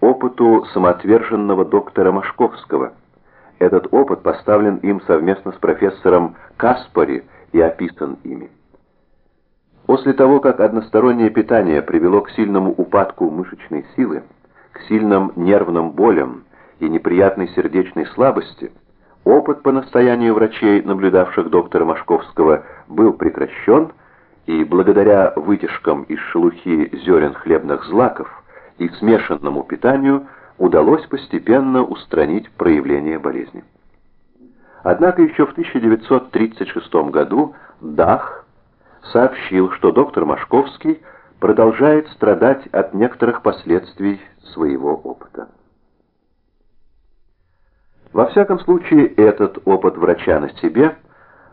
опыту самоотверженного доктора Машковского. Этот опыт поставлен им совместно с профессором Каспари и описан ими. После того, как одностороннее питание привело к сильному упадку мышечной силы, к сильным нервным болям и неприятной сердечной слабости, опыт по настоянию врачей, наблюдавших доктора Машковского, был прекращен, и благодаря вытяжкам из шелухи зерен хлебных злаков и смешанному питанию удалось постепенно устранить проявление болезни. Однако еще в 1936 году Дах сообщил, что доктор Машковский продолжает страдать от некоторых последствий своего опыта. Во всяком случае, этот опыт врача на себе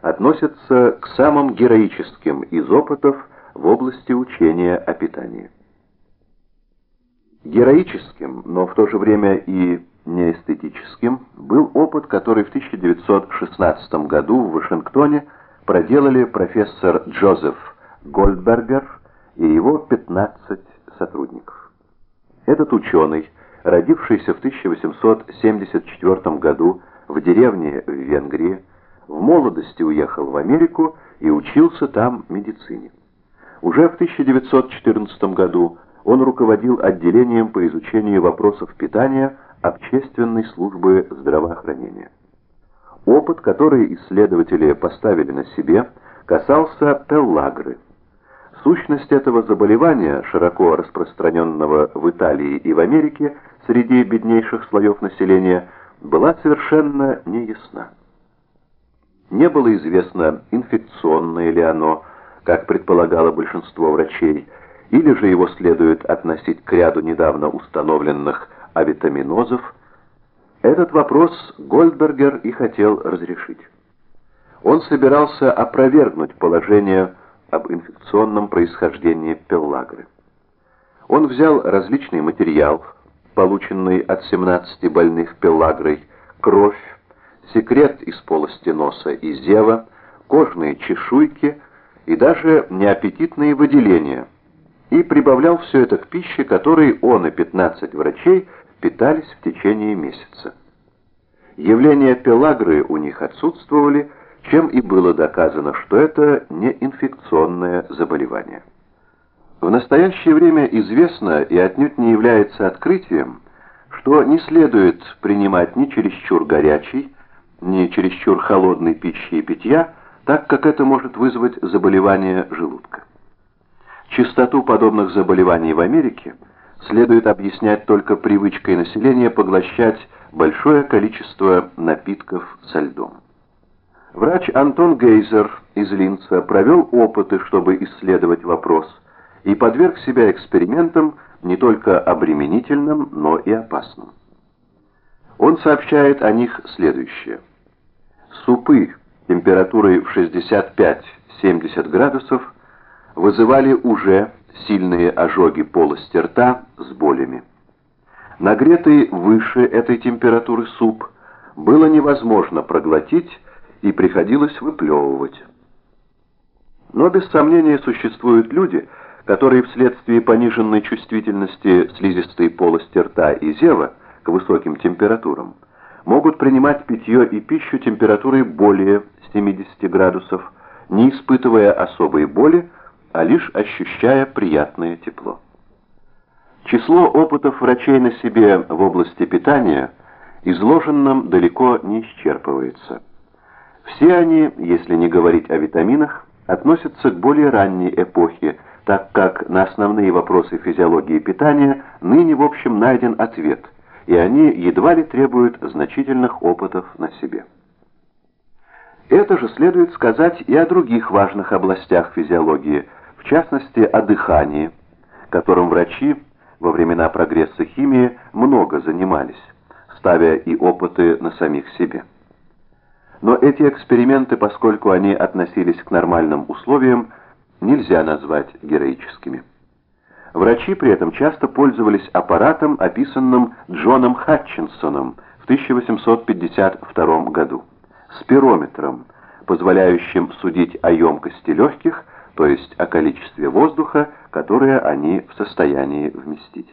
относится к самым героическим из опытов в области учения о питании. Героическим, но в то же время и неэстетическим, был опыт, который в 1916 году в Вашингтоне проделали профессор Джозеф Гольдбергер и его 15 сотрудников. Этот ученый, родившийся в 1874 году в деревне в Венгрии, в молодости уехал в Америку и учился там медицине. Уже в 1914 году он руководил отделением по изучению вопросов питания Общественной службы здравоохранения. Опыт, который исследователи поставили на себе, касался пеллагры. Сущность этого заболевания, широко распространенного в Италии и в Америке среди беднейших слоев населения, была совершенно неясна. Не было известно, инфекционное ли оно, как предполагало большинство врачей, или же его следует относить к ряду недавно установленных авитаминозов, этот вопрос Гольдбергер и хотел разрешить. Он собирался опровергнуть положение об инфекционном происхождении пеллагры. Он взял различный материал, полученный от 17 больных пеллагрой, кровь, секрет из полости носа и зева, кожные чешуйки и даже неаппетитные выделения, и прибавлял все это к пище, которой он и 15 врачей питались в течение месяца. Явления пелагры у них отсутствовали, чем и было доказано, что это не инфекционное заболевание. В настоящее время известно и отнюдь не является открытием, что не следует принимать ни чересчур горячий, ни чересчур холодной пищи и питья, так как это может вызвать заболевание желудка. Частоту подобных заболеваний в Америке – следует объяснять только привычкой населения поглощать большое количество напитков со льдом. Врач Антон Гейзер из Линца провел опыты, чтобы исследовать вопрос, и подверг себя экспериментам не только обременительным, но и опасным. Он сообщает о них следующее. Супы температурой в 65-70 градусов вызывали уже сильные ожоги полости рта с болями. Нагретый выше этой температуры суп было невозможно проглотить и приходилось выплевывать. Но без сомнения существуют люди, которые вследствие пониженной чувствительности слизистой полости рта и зева к высоким температурам могут принимать питье и пищу температурой более 70 градусов, не испытывая особой боли, а лишь ощущая приятное тепло. Число опытов врачей на себе в области питания изложенным далеко не исчерпывается. Все они, если не говорить о витаминах, относятся к более ранней эпохе, так как на основные вопросы физиологии питания ныне в общем найден ответ, и они едва ли требуют значительных опытов на себе. Это же следует сказать и о других важных областях физиологии, в частности о дыхании, которым врачи во времена прогресса химии много занимались, ставя и опыты на самих себе. Но эти эксперименты, поскольку они относились к нормальным условиям, нельзя назвать героическими. Врачи при этом часто пользовались аппаратом, описанным Джоном Хатчинсоном в 1852 году, спирометром, позволяющим судить о емкости легких, то есть о количестве воздуха, которое они в состоянии вместить.